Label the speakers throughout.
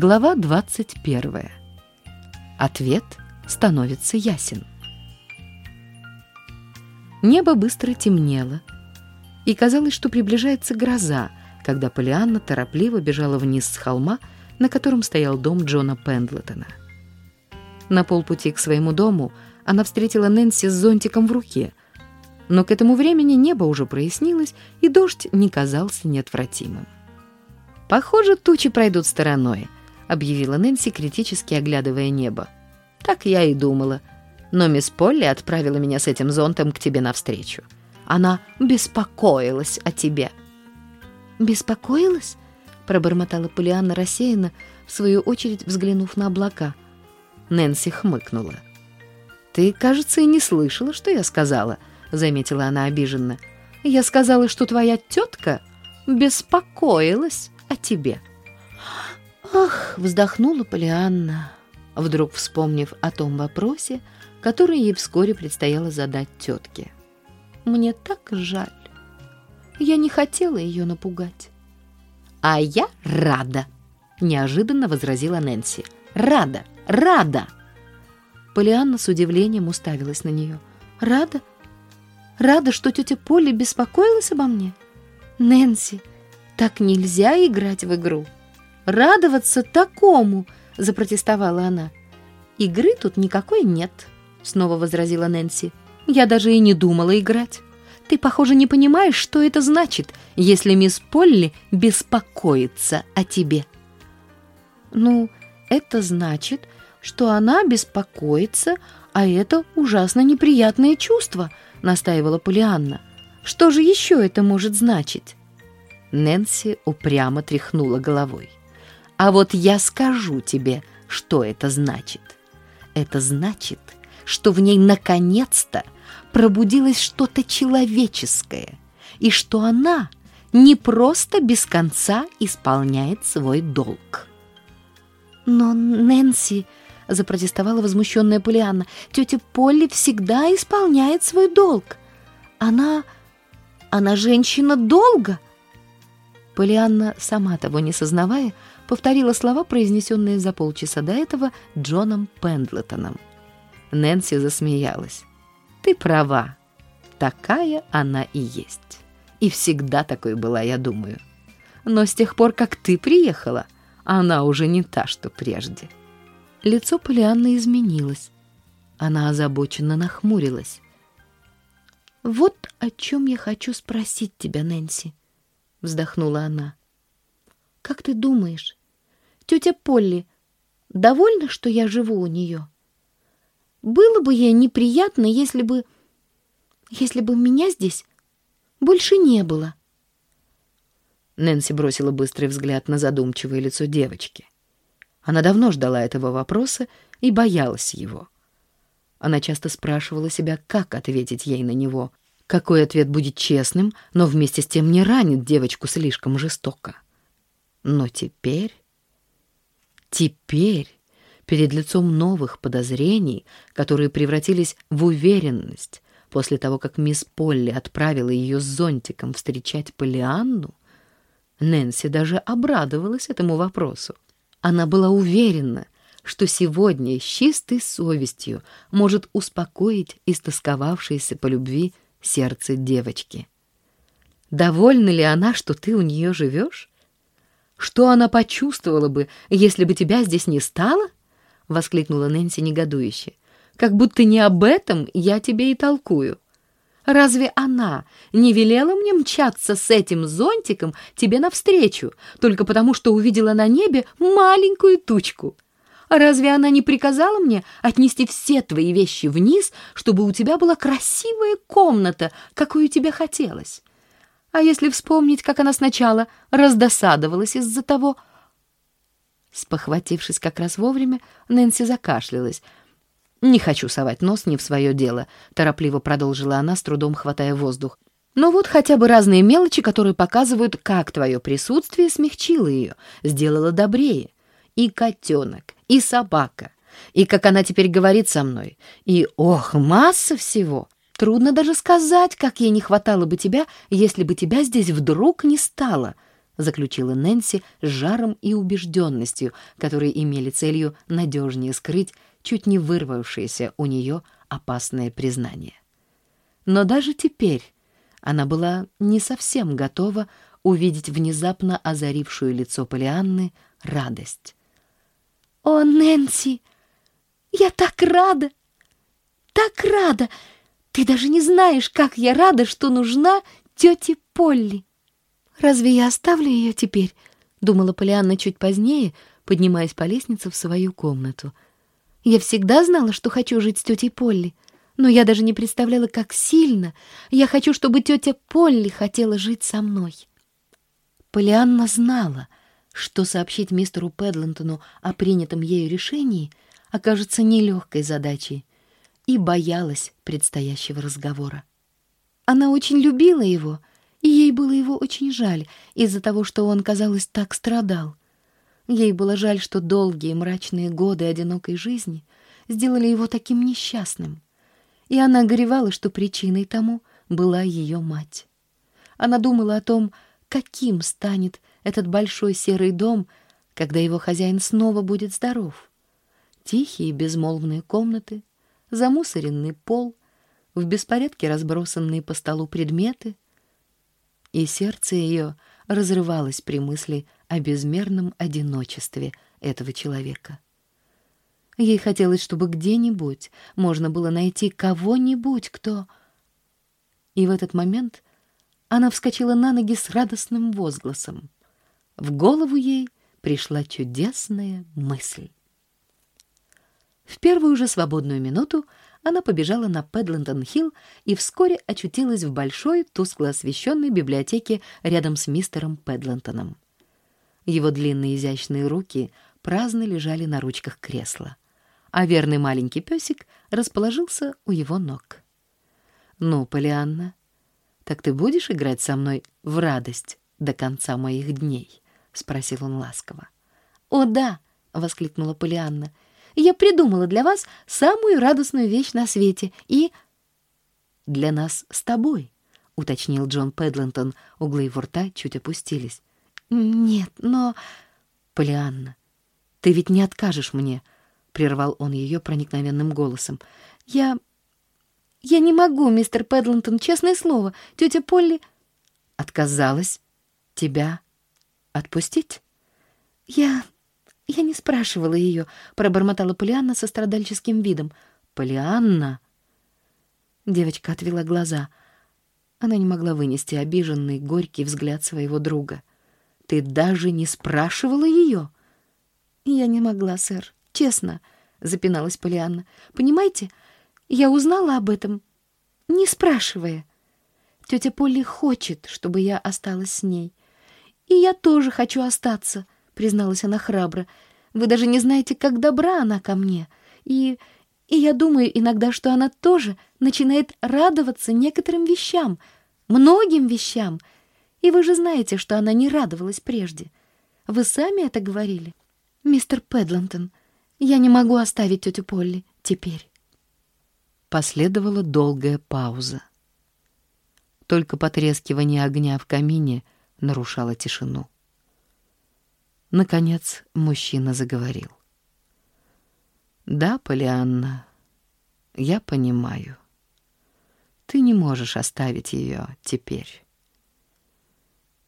Speaker 1: Глава 21. Ответ становится ясен. Небо быстро темнело, и казалось, что приближается гроза, когда Полианна торопливо бежала вниз с холма, на котором стоял дом Джона Пендлетона. На полпути к своему дому она встретила Нэнси с зонтиком в руке, но к этому времени небо уже прояснилось, и дождь не казался неотвратимым. «Похоже, тучи пройдут стороной», — объявила Нэнси, критически оглядывая небо. «Так я и думала. Но мисс Полли отправила меня с этим зонтом к тебе навстречу. Она беспокоилась о тебе».
Speaker 2: «Беспокоилась?» — пробормотала Полианна рассеянно, в свою очередь взглянув на облака.
Speaker 1: Нэнси хмыкнула. «Ты, кажется, и не слышала, что я сказала», — заметила она обиженно. «Я сказала, что твоя тетка беспокоилась о тебе».
Speaker 2: «Ах!» — вздохнула Полианна, вдруг вспомнив о том вопросе, который ей вскоре предстояло задать тетке. «Мне так жаль. Я не хотела ее напугать».
Speaker 1: «А я рада!» — неожиданно возразила Нэнси. «Рада! Рада!»
Speaker 2: Полианна с удивлением уставилась на нее. «Рада? Рада, что тетя Полли беспокоилась обо мне? Нэнси, так нельзя играть в игру!» Радоваться такому?» — запротестовала она.
Speaker 1: «Игры тут никакой нет», — снова возразила Нэнси. «Я даже и не думала играть. Ты, похоже, не понимаешь, что это значит, если мисс Полли беспокоится о тебе».
Speaker 2: «Ну, это значит, что она беспокоится, а это ужасно неприятное чувство», — настаивала Полианна. «Что же еще это может значить?»
Speaker 1: Нэнси упрямо тряхнула головой. А вот я скажу тебе, что это значит. Это значит, что в ней наконец-то пробудилось что-то человеческое, и что она не просто без конца исполняет свой долг.
Speaker 2: «Но, Нэнси», — запротестовала возмущенная Полианна, «тетя Полли всегда исполняет свой долг. Она... она женщина долга».
Speaker 1: Полианна, сама того не сознавая, повторила слова, произнесенные за полчаса до этого Джоном Пендлетоном. Нэнси засмеялась. «Ты права. Такая она и есть. И всегда такой была, я думаю. Но с тех пор, как ты приехала, она уже не та, что прежде». Лицо Полианны изменилось. Она озабоченно нахмурилась.
Speaker 2: «Вот о чем я хочу спросить тебя, Нэнси», — вздохнула она. «Как ты думаешь, Тетя Полли довольна, что я живу у нее? Было бы ей неприятно, если бы... если бы меня здесь больше не было.
Speaker 1: Нэнси бросила быстрый взгляд на задумчивое лицо девочки. Она давно ждала этого вопроса и боялась его. Она часто спрашивала себя, как ответить ей на него, какой ответ будет честным, но вместе с тем не ранит девочку слишком жестоко. Но теперь... Теперь, перед лицом новых подозрений, которые превратились в уверенность после того, как мисс Полли отправила ее с зонтиком встречать Полианну, Нэнси даже обрадовалась этому вопросу. Она была уверена, что сегодня с чистой совестью может успокоить истосковавшееся по любви сердце девочки. Довольна ли она, что ты у нее живешь? Что она почувствовала бы, если бы тебя здесь не стало? воскликнула Нэнси негодующе. Как будто не об этом я тебе и толкую. Разве она не велела мне мчаться с этим зонтиком тебе навстречу, только потому что увидела на небе маленькую тучку? Разве она не приказала мне отнести все твои вещи вниз, чтобы у тебя была красивая комната, какую тебе хотелось? А если вспомнить, как она сначала раздосадовалась из-за того... Спохватившись как раз вовремя, Нэнси закашлялась. «Не хочу совать нос не в свое дело», — торопливо продолжила она, с трудом хватая воздух. «Но вот хотя бы разные мелочи, которые показывают, как твое присутствие смягчило ее, сделало добрее. И котенок, и собака, и как она теперь говорит со мной, и, ох, масса всего!» Трудно даже сказать, как ей не хватало бы тебя, если бы тебя здесь вдруг не стало. заключила Нэнси с жаром и убежденностью, которые имели целью надежнее скрыть чуть не вырвавшееся у нее опасное признание. Но даже теперь она была не совсем готова увидеть внезапно озарившую лицо Полианны радость.
Speaker 2: «О, Нэнси, я так рада! Так рада! Ты даже не знаешь, как я рада, что нужна тете Полли!» «Разве я оставлю ее теперь?» — думала Полианна чуть позднее, поднимаясь по лестнице в свою комнату. «Я всегда знала, что хочу жить с тетей Полли, но я даже не представляла, как сильно я хочу, чтобы тетя Полли хотела жить со мной». Полианна знала, что сообщить мистеру Педлентону о принятом ею решении окажется нелегкой задачей, и боялась предстоящего разговора. Она очень любила его — и ей было его очень жаль из-за того, что он, казалось, так страдал. Ей было жаль, что долгие мрачные годы одинокой жизни сделали его таким несчастным. И она горевала, что причиной тому была ее мать. Она думала о том, каким станет этот большой серый дом, когда его хозяин снова будет здоров. Тихие безмолвные комнаты, замусоренный пол, в беспорядке разбросанные по столу предметы — и сердце ее разрывалось при мысли о безмерном одиночестве этого человека. Ей хотелось, чтобы где-нибудь можно было найти кого-нибудь, кто... И в этот момент она вскочила на ноги с радостным возгласом. В голову ей пришла чудесная мысль. В первую же свободную минуту она побежала на Педлентон-Хилл и вскоре очутилась в большой, тускло освещенной библиотеке рядом с мистером Педлентоном. Его длинные изящные руки праздно лежали на ручках кресла, а верный маленький песик расположился у его ног. «Ну, Полианна, так ты будешь играть со мной в радость до конца моих дней?» — спросил он ласково. «О, да!» — воскликнула Полианна — я придумала для вас самую радостную вещь на свете и...»
Speaker 1: «Для нас с тобой», — уточнил Джон Педлентон. Углы его рта чуть опустились.
Speaker 2: «Нет, но...»
Speaker 1: «Полианна, ты ведь не откажешь мне», — прервал он ее проникновенным голосом.
Speaker 2: «Я... я не могу, мистер Педлентон, честное слово. Тетя Полли...»
Speaker 1: «Отказалась тебя отпустить?»
Speaker 2: «Я... «Я не спрашивала ее», — пробормотала Полианна со страдальческим видом.
Speaker 1: «Полианна?»
Speaker 2: Девочка отвела глаза. Она не могла вынести обиженный, горький взгляд своего друга.
Speaker 1: «Ты даже не спрашивала ее?»
Speaker 2: «Я не могла, сэр. Честно», — запиналась Полианна. «Понимаете, я узнала об этом, не спрашивая. Тетя Полли хочет, чтобы я осталась с ней. И я тоже хочу остаться» призналась она храбро. «Вы даже не знаете, как добра она ко мне. И... и я думаю иногда, что она тоже начинает радоваться некоторым вещам, многим вещам. И вы же знаете, что она не радовалась прежде. Вы сами это говорили. Мистер Педлантон, я не могу оставить тетю Полли теперь».
Speaker 1: Последовала долгая пауза. Только потрескивание огня в камине нарушало тишину. Наконец мужчина заговорил. «Да, Полианна, я понимаю. Ты не можешь оставить ее теперь.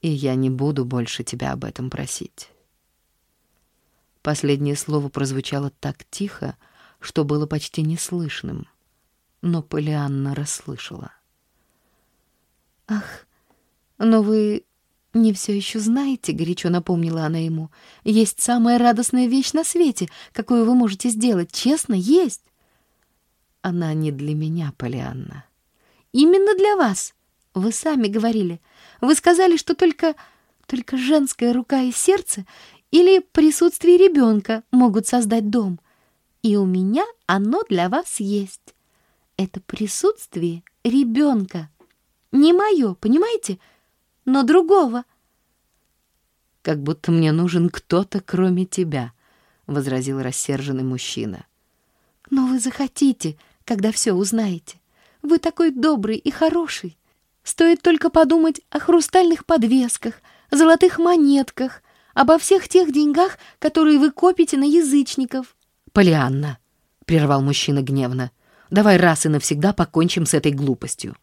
Speaker 1: И я не буду больше тебя об этом просить». Последнее слово прозвучало так тихо, что было почти неслышным, но Полианна расслышала.
Speaker 2: «Ах, но вы «Не все еще знаете», — горячо напомнила она ему. «Есть самая радостная вещь на свете, какую вы можете сделать. Честно, есть».
Speaker 1: «Она не для меня, Полианна».
Speaker 2: «Именно для вас. Вы сами говорили. Вы сказали, что только... только женская рука и сердце или присутствие ребенка могут создать дом. И у меня оно для вас есть. Это присутствие ребенка. Не мое, понимаете?» Но другого.
Speaker 1: «Как будто мне нужен кто-то, кроме тебя», — возразил рассерженный мужчина.
Speaker 2: «Но вы захотите, когда все узнаете. Вы такой добрый и хороший. Стоит только подумать о хрустальных подвесках, золотых монетках, обо всех тех деньгах, которые вы копите на язычников.
Speaker 1: Полианна, прервал мужчина гневно, давай раз и навсегда покончим с этой глупостью.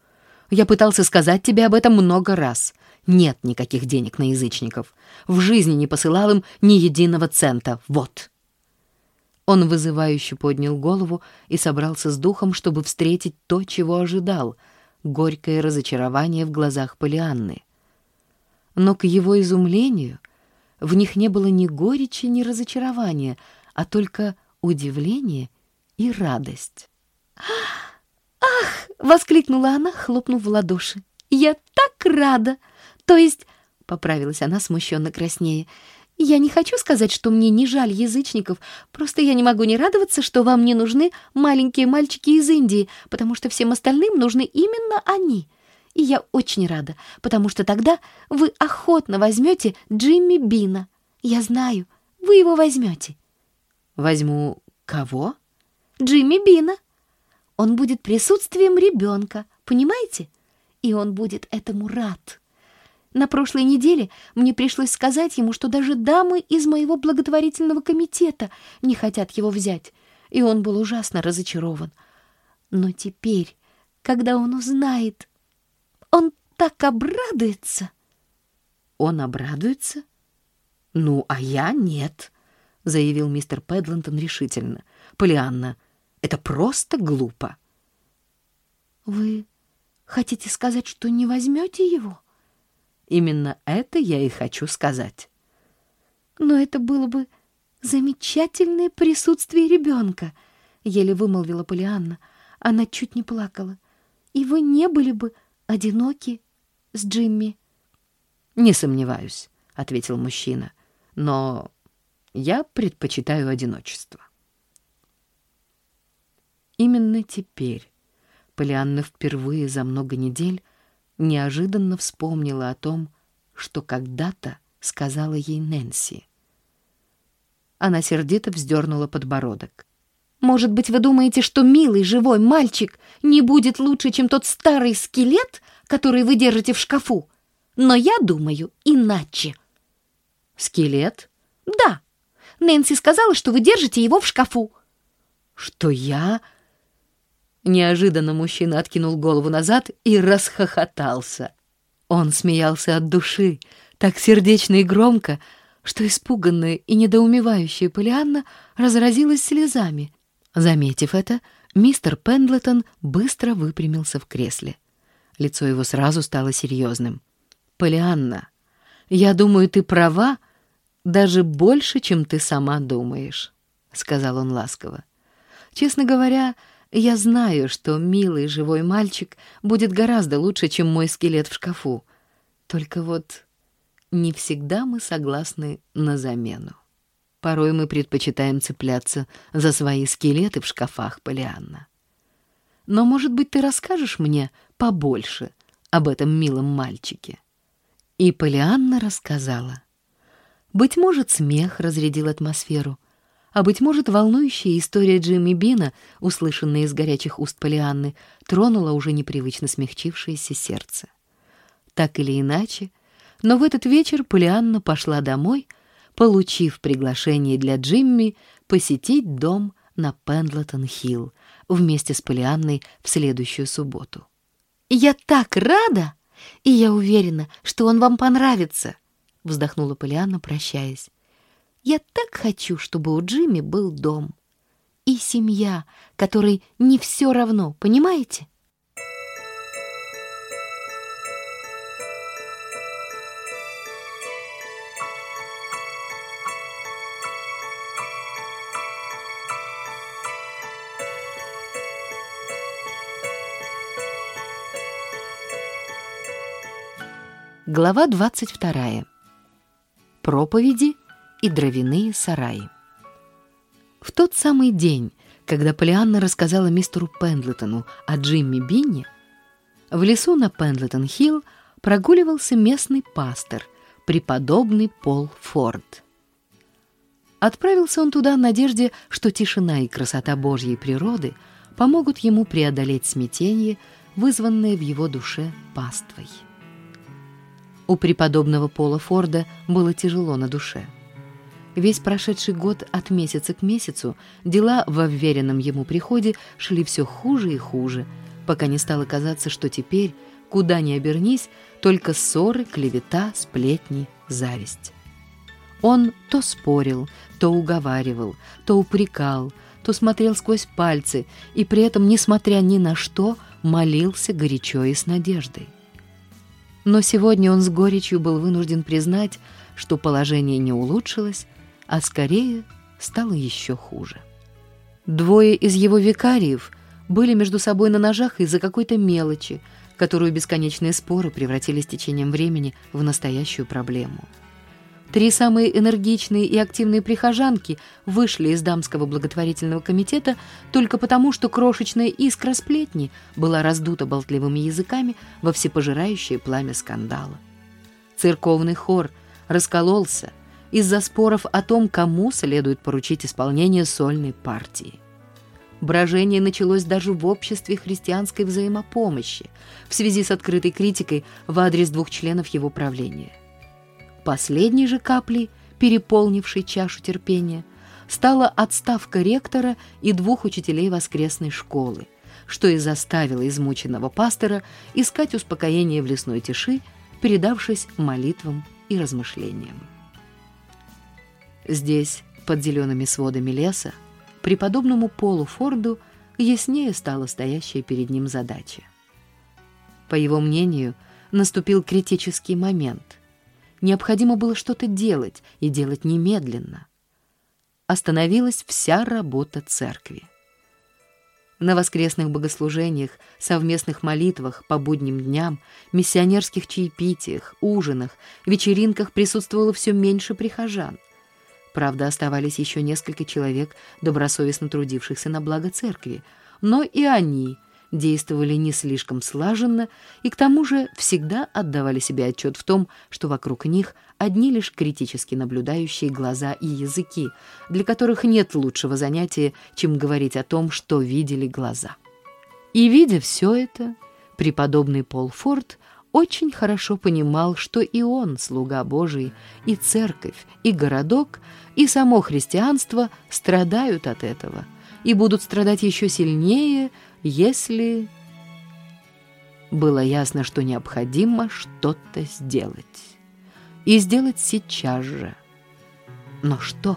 Speaker 1: Я пытался сказать тебе об этом много раз. Нет никаких денег на язычников. В жизни не посылал им ни единого цента. Вот. Он вызывающе поднял голову и собрался с духом, чтобы встретить то, чего ожидал — горькое разочарование в глазах Полианны. Но к его изумлению в них не было ни горечи, ни разочарования, а только удивление и радость.
Speaker 2: «Ах!» — воскликнула она, хлопнув в ладоши. «Я так рада! То есть...» — поправилась она, смущенно краснее — я не хочу сказать, что мне не жаль язычников, просто я не могу не радоваться, что вам не нужны маленькие мальчики из Индии, потому что всем остальным нужны именно они. И я очень рада, потому что тогда вы охотно возьмете Джимми Бина. Я знаю, вы его возьмете.
Speaker 1: Возьму кого?
Speaker 2: Джимми Бина. Он будет присутствием ребенка, понимаете? И он будет этому рад. На прошлой неделе мне пришлось сказать ему, что даже дамы из моего благотворительного комитета не хотят его взять, и он был ужасно разочарован. Но теперь, когда он узнает, он так обрадуется.
Speaker 1: Он обрадуется? Ну, а я нет, заявил мистер Педлантон решительно. Полианна, это просто глупо.
Speaker 2: Вы хотите сказать, что не возьмете его?
Speaker 1: — Именно это я и хочу сказать.
Speaker 2: Но это было бы замечательное присутствие ребенка, еле вымолвила Полианна. Она чуть не плакала. И вы не были бы одиноки с Джимми.
Speaker 1: Не сомневаюсь, ответил мужчина. Но я предпочитаю одиночество. Именно теперь Полианна впервые за много недель неожиданно вспомнила о том, что когда-то сказала ей Нэнси. Она сердито вздернула подбородок.
Speaker 2: «Может быть, вы думаете, что милый живой мальчик не будет лучше, чем тот старый скелет, который вы держите в шкафу? Но я думаю иначе».
Speaker 1: «Скелет?»
Speaker 2: «Да. Нэнси сказала, что вы держите его в шкафу».
Speaker 1: «Что я...» Неожиданно мужчина откинул голову назад и расхохотался. Он смеялся от души, так сердечно и громко, что испуганная и недоумевающая Полианна разразилась слезами. Заметив это, мистер Пендлетон быстро выпрямился в кресле. Лицо его сразу стало серьезным. «Полианна, я думаю, ты права даже больше, чем ты сама думаешь», — сказал он ласково. «Честно говоря, я знаю, что милый живой мальчик будет гораздо лучше, чем мой скелет в шкафу. Только вот не всегда мы согласны на замену. Порой мы предпочитаем цепляться за свои скелеты в шкафах, Полианна. Но, может быть, ты расскажешь мне побольше об этом милом мальчике?» И Полианна рассказала. Быть может, смех разрядил атмосферу — а, быть может, волнующая история Джимми Бина, услышанная из горячих уст Полианны, тронула уже непривычно смягчившееся сердце. Так или иначе, но в этот вечер Полианна пошла домой, получив приглашение для Джимми посетить дом на Пендлтон-Хилл вместе с Полианной в следующую субботу.
Speaker 2: «Я так рада! И я уверена, что он вам понравится!» — вздохнула Полианна, прощаясь. Я так хочу, чтобы у Джимми был дом. И семья, которой не все равно, понимаете?
Speaker 1: Глава 22. Проповеди и дровяные сараи. В тот самый день, когда Полианна рассказала мистеру Пендлетону о Джимми Бинни, в лесу на Пендлетон-Хилл прогуливался местный пастор, преподобный Пол Форд. Отправился он туда в надежде, что тишина и красота Божьей природы помогут ему преодолеть смятение, вызванное в его душе паствой. У преподобного Пола Форда было тяжело на душе. Весь прошедший год от месяца к месяцу дела в уверенном ему приходе шли все хуже и хуже, пока не стало казаться, что теперь, куда ни обернись, только ссоры, клевета, сплетни, зависть. Он то спорил, то уговаривал, то упрекал, то смотрел сквозь пальцы и при этом, несмотря ни на что, молился горячо и с надеждой. Но сегодня он с горечью был вынужден признать, что положение не улучшилось, а скорее стало еще хуже. Двое из его викариев были между собой на ножах из-за какой-то мелочи, которую бесконечные споры превратили с течением времени в настоящую проблему. Три самые энергичные и активные прихожанки вышли из дамского благотворительного комитета только потому, что крошечная искра сплетни была раздута болтливыми языками во всепожирающее пламя скандала. Церковный хор раскололся из-за споров о том, кому следует поручить исполнение сольной партии. Брожение началось даже в обществе христианской взаимопомощи в связи с открытой критикой в адрес двух членов его правления – Последней же каплей, переполнившей чашу терпения, стала отставка ректора и двух учителей воскресной школы, что и заставило измученного пастора искать успокоение в лесной тиши, передавшись молитвам и размышлениям. Здесь, под зелеными сводами леса, преподобному Полу Форду яснее стала стоящая перед ним задача. По его мнению, наступил критический момент, Необходимо было что-то делать, и делать немедленно. Остановилась вся работа церкви. На воскресных богослужениях, совместных молитвах по будним дням, миссионерских чаепитиях, ужинах, вечеринках присутствовало все меньше прихожан. Правда, оставались еще несколько человек, добросовестно трудившихся на благо церкви, но и они — действовали не слишком слаженно и к тому же всегда отдавали себе отчет в том, что вокруг них одни лишь критически наблюдающие глаза и языки, для которых нет лучшего занятия, чем говорить о том, что видели глаза. И видя все это, преподобный Пол Форд очень хорошо понимал, что и он, слуга Божий, и церковь, и городок, и само христианство страдают от этого и будут страдать еще сильнее, если... Было ясно, что необходимо что-то сделать. И сделать сейчас же. Но что?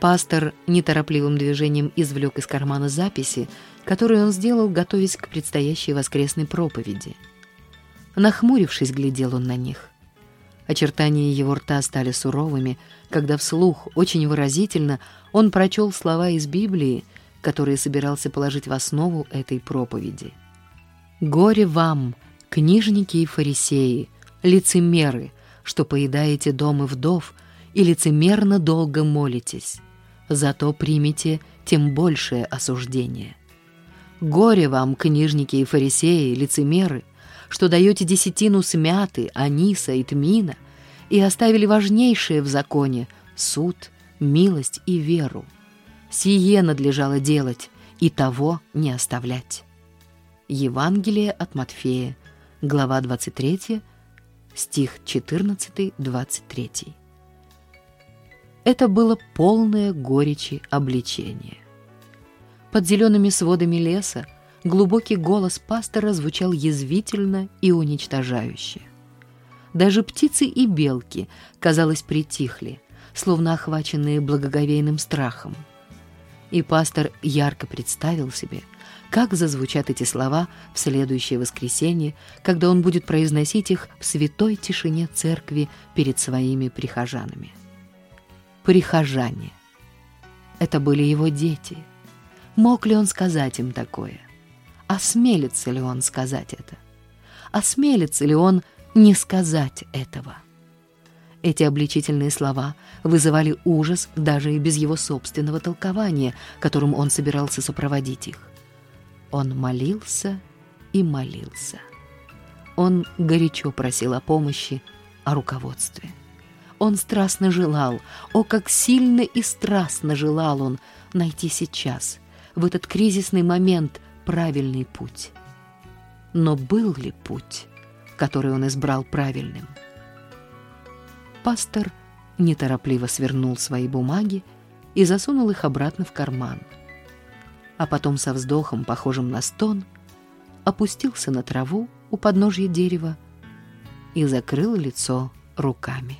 Speaker 1: Пастор неторопливым движением извлек из кармана записи, которые он сделал, готовясь к предстоящей воскресной проповеди. Нахмурившись, глядел он на них. Очертания его рта стали суровыми, когда вслух, очень выразительно, он прочел слова из Библии, которые собирался положить в основу этой проповеди. «Горе вам, книжники и фарисеи, лицемеры, что поедаете дома вдов и лицемерно долго молитесь, зато примите тем большее осуждение. Горе вам, книжники и фарисеи, лицемеры, что даете десятину смяты, аниса и тмина и оставили важнейшее в законе — суд, милость и веру. Сие надлежало делать, и того не оставлять. Евангелие от Матфея, глава 23, стих 14-23. Это было полное горечи обличение. Под зелеными сводами леса глубокий голос пастора звучал язвительно и уничтожающе. Даже птицы и белки, казалось, притихли, словно охваченные благоговейным страхом — и пастор ярко представил себе, как зазвучат эти слова в следующее воскресенье, когда он будет произносить их в святой тишине церкви перед своими прихожанами. Прихожане. Это были его дети. Мог ли он сказать им такое? Осмелится ли он сказать это? Осмелится ли он не сказать этого? Эти обличительные слова вызывали ужас даже и без его собственного толкования, которым он собирался сопроводить их. Он молился и молился. Он горячо просил о помощи, о руководстве. Он страстно желал, о, как сильно и страстно желал он найти сейчас, в этот кризисный момент, правильный путь. Но был ли путь? который он избрал правильным. Пастор неторопливо свернул свои бумаги и засунул их обратно в карман. А потом со вздохом, похожим на стон, опустился на траву у подножья дерева и закрыл лицо руками.